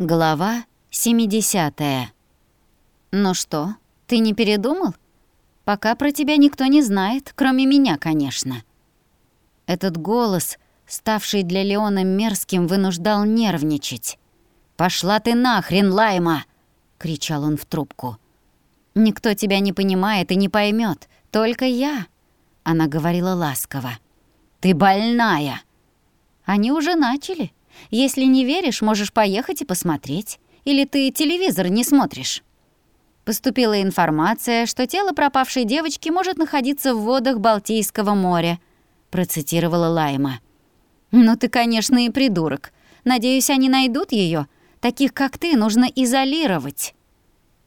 Глава 70. «Ну что, ты не передумал? Пока про тебя никто не знает, кроме меня, конечно». Этот голос, ставший для Леона мерзким, вынуждал нервничать. «Пошла ты нахрен, Лайма!» — кричал он в трубку. «Никто тебя не понимает и не поймет, только я», — она говорила ласково. «Ты больная!» «Они уже начали», если не веришь, можешь поехать и посмотреть. Или ты телевизор не смотришь?» Поступила информация, что тело пропавшей девочки может находиться в водах Балтийского моря, процитировала Лайма. «Ну ты, конечно, и придурок. Надеюсь, они найдут ее. Таких, как ты, нужно изолировать».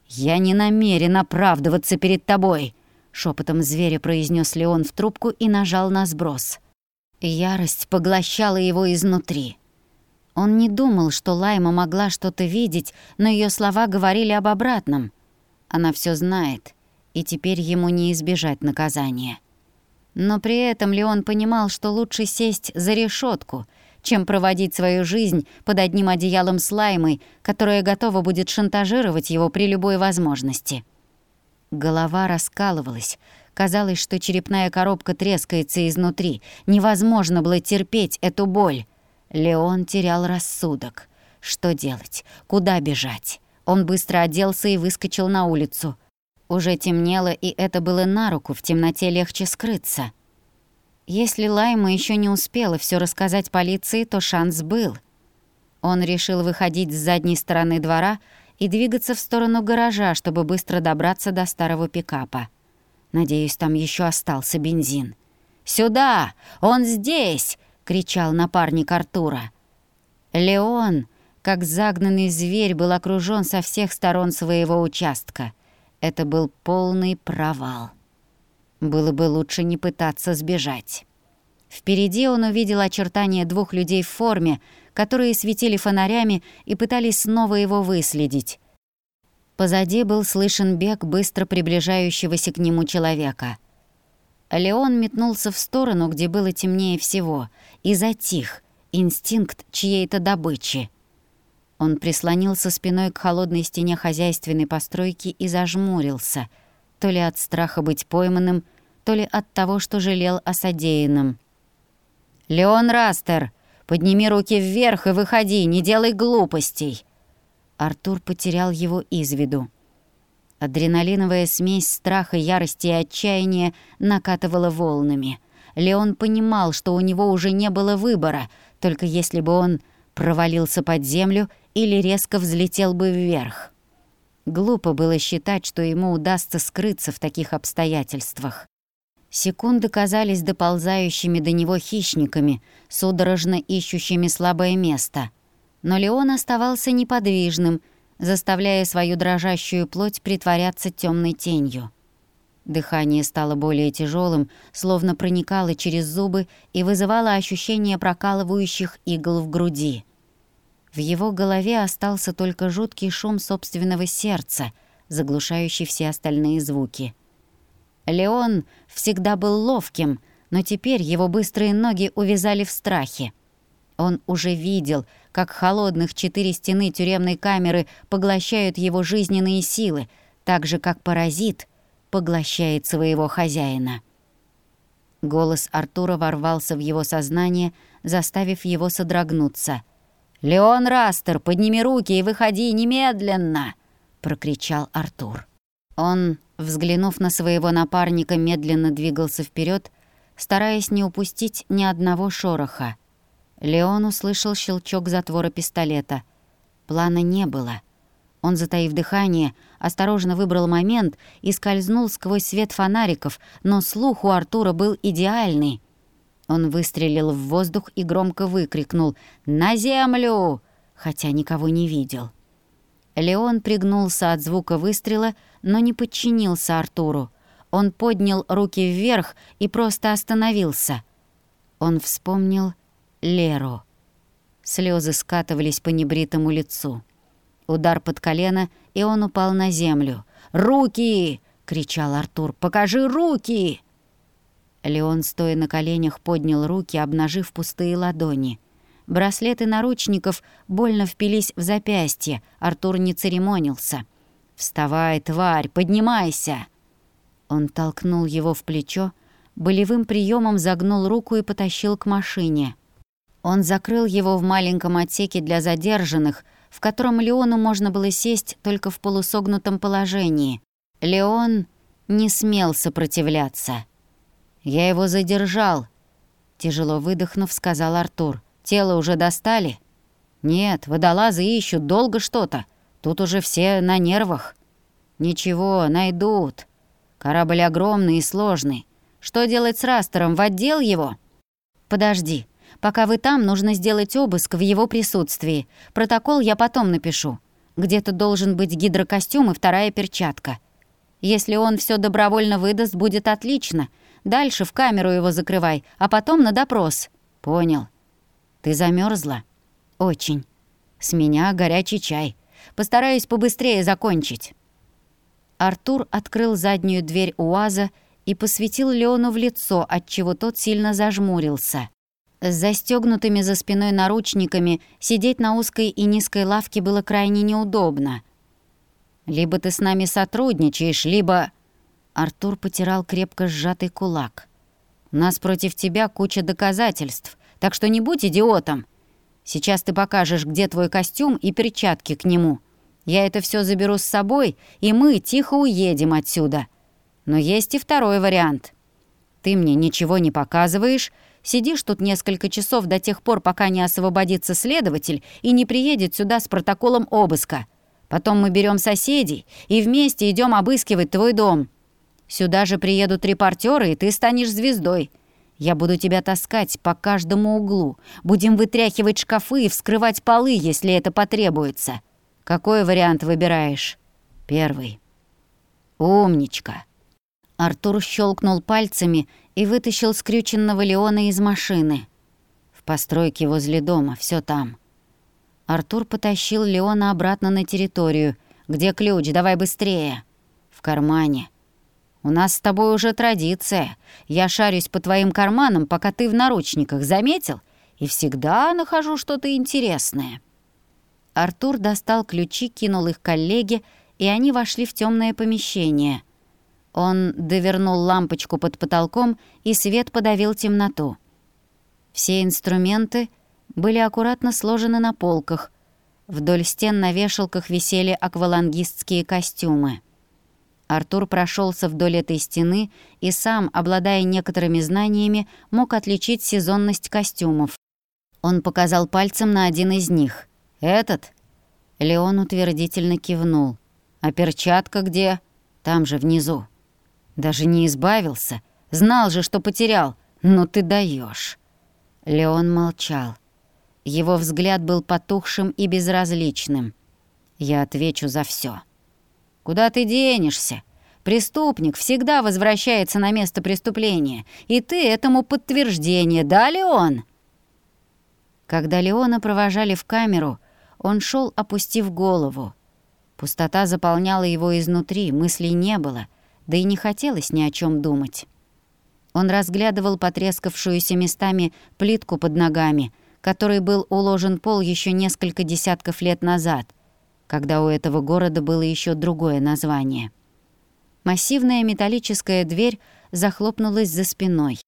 «Я не намерен оправдываться перед тобой», — шепотом зверя произнес Леон в трубку и нажал на сброс. Ярость поглощала его изнутри. Он не думал, что Лайма могла что-то видеть, но ее слова говорили об обратном. Она все знает, и теперь ему не избежать наказания. Но при этом Леон понимал, что лучше сесть за решетку, чем проводить свою жизнь под одним одеялом с Лаймой, которая готова будет шантажировать его при любой возможности. Голова раскалывалась. Казалось, что черепная коробка трескается изнутри. Невозможно было терпеть эту боль. Леон терял рассудок. Что делать? Куда бежать? Он быстро оделся и выскочил на улицу. Уже темнело, и это было на руку, в темноте легче скрыться. Если Лайма еще не успела все рассказать полиции, то шанс был. Он решил выходить с задней стороны двора и двигаться в сторону гаража, чтобы быстро добраться до старого пикапа. Надеюсь, там еще остался бензин. «Сюда! Он здесь!» — кричал напарник Артура. Леон, как загнанный зверь, был окружён со всех сторон своего участка. Это был полный провал. Было бы лучше не пытаться сбежать. Впереди он увидел очертания двух людей в форме, которые светили фонарями и пытались снова его выследить. Позади был слышен бег быстро приближающегося к нему человека. Леон метнулся в сторону, где было темнее всего, и затих, инстинкт чьей-то добычи. Он прислонился спиной к холодной стене хозяйственной постройки и зажмурился, то ли от страха быть пойманным, то ли от того, что жалел о содеянном. «Леон Растер, подними руки вверх и выходи, не делай глупостей!» Артур потерял его из виду. Адреналиновая смесь страха, ярости и отчаяния накатывала волнами. Леон понимал, что у него уже не было выбора, только если бы он провалился под землю или резко взлетел бы вверх. Глупо было считать, что ему удастся скрыться в таких обстоятельствах. Секунды казались доползающими до него хищниками, судорожно ищущими слабое место. Но Леон оставался неподвижным, заставляя свою дрожащую плоть притворяться темной тенью. Дыхание стало более тяжелым, словно проникало через зубы и вызывало ощущение прокалывающих игл в груди. В его голове остался только жуткий шум собственного сердца, заглушающий все остальные звуки. Леон всегда был ловким, но теперь его быстрые ноги увязали в страхе. Он уже видел, как холодных четыре стены тюремной камеры поглощают его жизненные силы, так же, как паразит поглощает своего хозяина. Голос Артура ворвался в его сознание, заставив его содрогнуться. «Леон Растер, подними руки и выходи немедленно!» — прокричал Артур. Он, взглянув на своего напарника, медленно двигался вперед, стараясь не упустить ни одного шороха. Леон услышал щелчок затвора пистолета. Плана не было. Он, затаив дыхание, осторожно выбрал момент и скользнул сквозь свет фонариков, но слух у Артура был идеальный. Он выстрелил в воздух и громко выкрикнул «На землю!», хотя никого не видел. Леон пригнулся от звука выстрела, но не подчинился Артуру. Он поднял руки вверх и просто остановился. Он вспомнил Леру. Слезы скатывались по небритому лицу. Удар под колено, и он упал на землю. «Руки!» — кричал Артур. «Покажи руки!» Леон, стоя на коленях, поднял руки, обнажив пустые ладони. Браслеты наручников больно впились в запястье. Артур не церемонился. «Вставай, тварь, поднимайся!» Он толкнул его в плечо, болевым приемом загнул руку и потащил к машине. Он закрыл его в маленьком отсеке для задержанных, в котором Леону можно было сесть только в полусогнутом положении. Леон не смел сопротивляться. «Я его задержал», — тяжело выдохнув, сказал Артур. «Тело уже достали?» «Нет, водолазы ищут долго что-то. Тут уже все на нервах». «Ничего, найдут. Корабль огромный и сложный. Что делать с Растером? В отдел его?» «Подожди. Пока вы там, нужно сделать обыск в его присутствии. Протокол я потом напишу. Где-то должен быть гидрокостюм и вторая перчатка. Если он все добровольно выдаст, будет отлично. Дальше в камеру его закрывай, а потом на допрос. Понял. Ты замерзла? Очень. С меня горячий чай. Постараюсь побыстрее закончить. Артур открыл заднюю дверь УАЗа и посветил Леону в лицо, отчего тот сильно зажмурился. С застегнутыми за спиной наручниками сидеть на узкой и низкой лавке было крайне неудобно. «Либо ты с нами сотрудничаешь, либо...» Артур потирал крепко сжатый кулак. «У нас против тебя куча доказательств, так что не будь идиотом. Сейчас ты покажешь, где твой костюм и перчатки к нему. Я это все заберу с собой, и мы тихо уедем отсюда. Но есть и второй вариант. Ты мне ничего не показываешь, Сидишь тут несколько часов до тех пор, пока не освободится следователь и не приедет сюда с протоколом обыска. Потом мы берем соседей и вместе идем обыскивать твой дом. Сюда же приедут репортеры, и ты станешь звездой. Я буду тебя таскать по каждому углу. Будем вытряхивать шкафы и вскрывать полы, если это потребуется. Какой вариант выбираешь? Первый. Умничка. Артур щелкнул пальцами и вытащил скрюченного Леона из машины. В постройке возле дома, все там. Артур потащил Леона обратно на территорию. «Где ключ? Давай быстрее!» «В кармане». «У нас с тобой уже традиция. Я шарюсь по твоим карманам, пока ты в наручниках, заметил? И всегда нахожу что-то интересное». Артур достал ключи, кинул их коллеге, и они вошли в темное помещение — он довернул лампочку под потолком, и свет подавил темноту. Все инструменты были аккуратно сложены на полках. Вдоль стен на вешалках висели аквалангистские костюмы. Артур прошелся вдоль этой стены и сам, обладая некоторыми знаниями, мог отличить сезонность костюмов. Он показал пальцем на один из них. «Этот?» Леон утвердительно кивнул. «А перчатка где?» «Там же, внизу». Даже не избавился. Знал же, что потерял. Ну ты даешь. Леон молчал. Его взгляд был потухшим и безразличным. Я отвечу за все. Куда ты денешься? Преступник всегда возвращается на место преступления, и ты этому подтверждение, да, Леон? Когда Леона провожали в камеру, он шел, опустив голову. Пустота заполняла его изнутри, мыслей не было — да и не хотелось ни о чем думать. Он разглядывал потрескавшуюся местами плитку под ногами, которой был уложен пол еще несколько десятков лет назад, когда у этого города было еще другое название. Массивная металлическая дверь захлопнулась за спиной.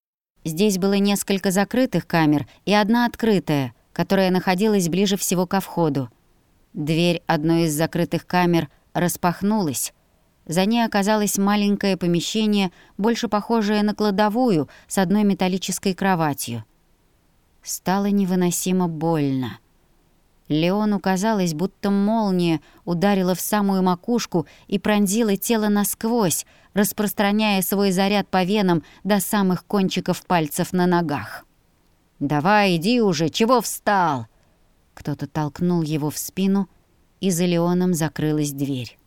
Здесь было несколько закрытых камер и одна открытая, которая находилась ближе всего ко входу. Дверь одной из закрытых камер распахнулась, за ней оказалось маленькое помещение, больше похожее на кладовую, с одной металлической кроватью. Стало невыносимо больно. Леону казалось, будто молния ударила в самую макушку и пронзила тело насквозь, распространяя свой заряд по венам до самых кончиков пальцев на ногах. «Давай, иди уже, чего встал?» Кто-то толкнул его в спину, и за Леоном закрылась дверь.